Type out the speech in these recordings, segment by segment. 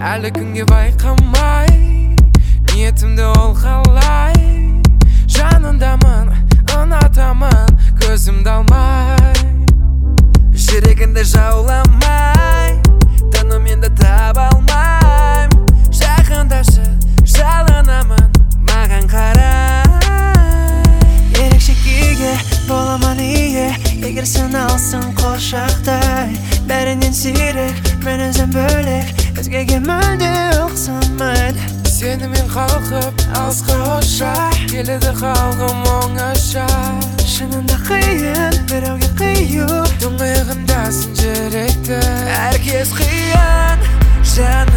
әлі күнге байқамай ниетімді ол қалай? Жаныңдамын ұнатамын көзімді алмай. Жүрегіңді жауламай тынымымды таба алмайм. Жақындашы жалынамын маған қарай. Ерекше күйге боламын ие егер сен алсаң құшақтай бәрінен сирек мен өзім бөлек өзгеге мүлде ұқсамайды сенімен қалқып алысқа ұшар келеді қалғым оңаша шынында қиын біреуге қию тұңғиығындасын жүректі әркез қиын жанынан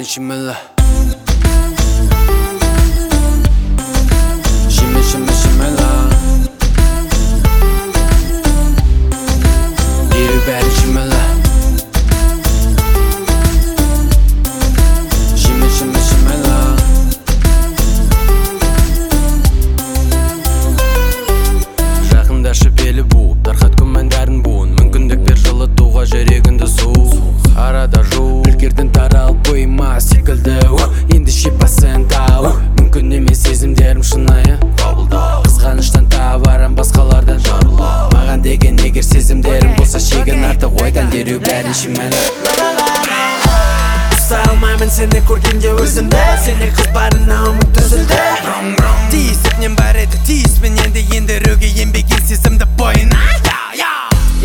дереу бәрін шимайлы шима шегін артық ойдан дереу бәрін шимайлы ұстай алмаймын сені көргенде өзімді сенде қыз барына үміт үзілді тиісіп бар еді тиіспін енді ендіруге енбеген сезімді бойына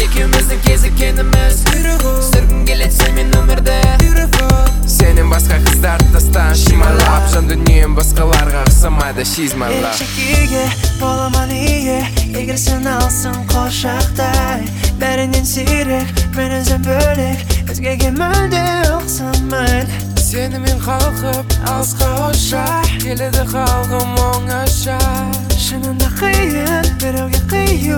екеуміздің кезіккеніміз сүргім келеді сенімен өмірді сенен басқа қыздарды тастан шимайлап жан дүнием басқаларға ұқсамайды she's my love егер сен алсаң құшақтай бәрінен сирек мен өзім бөлек өзгеге мүлде ұқсамайды сенімен қалқып алысқа ұшар келеді қалғым оңаша шынында қиын біреуге қию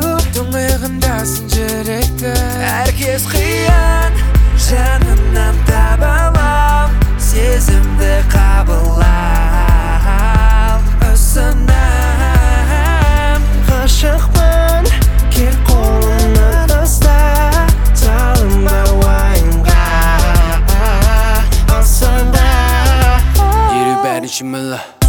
出门了。